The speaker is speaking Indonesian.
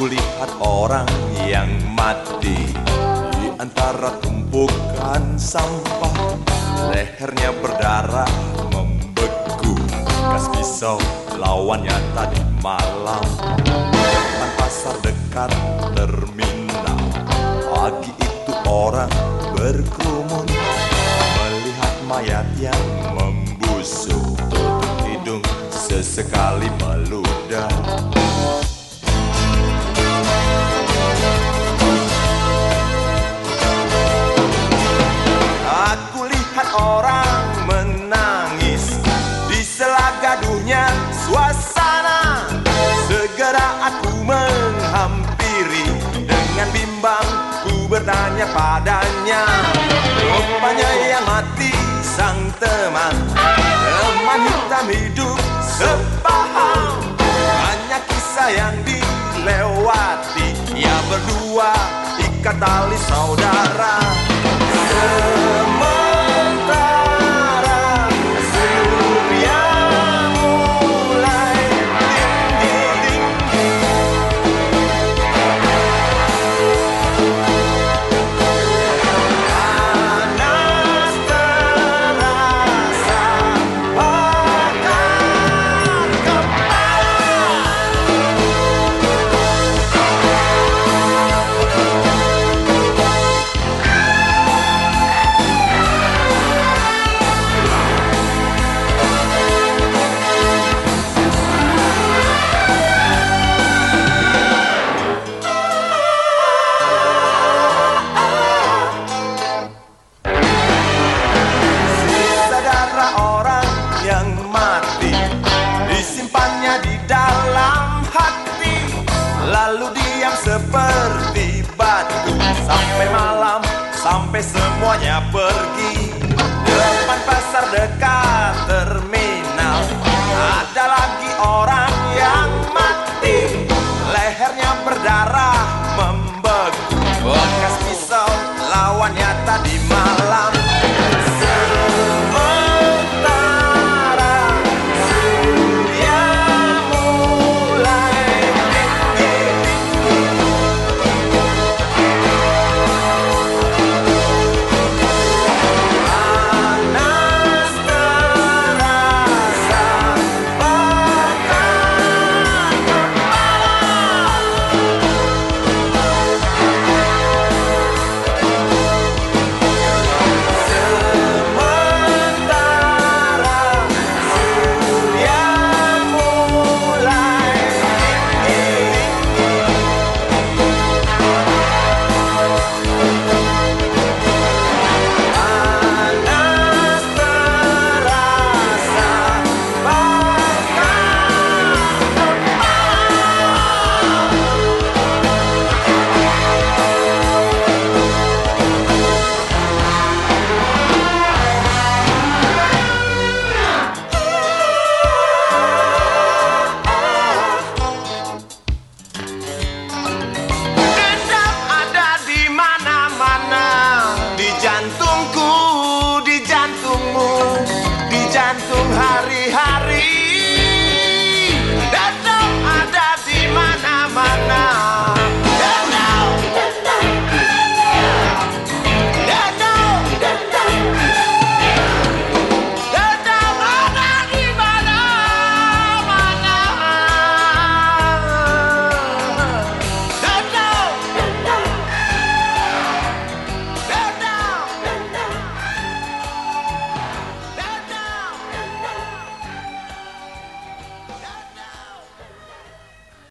Aku lihat orang yang mati. Di antara tumpukan sampah Lehernya berdarah membeku. Gas pisau lawannya tadi malam. Depan pasar dekat terminal. Pagi itu orang berkerumun. Melihat mayat yang membusuk. Tutup hidung sesekali meludah bertanya padanya. Rupanya yang mati sang teman. Teman hitam hidup sepaham. Hanya kisah yang dilewati. Ya berdua ikat tali saudara sampai semuanya pergi. Depan pasar dekat terminal Harry, Harry.